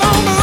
on my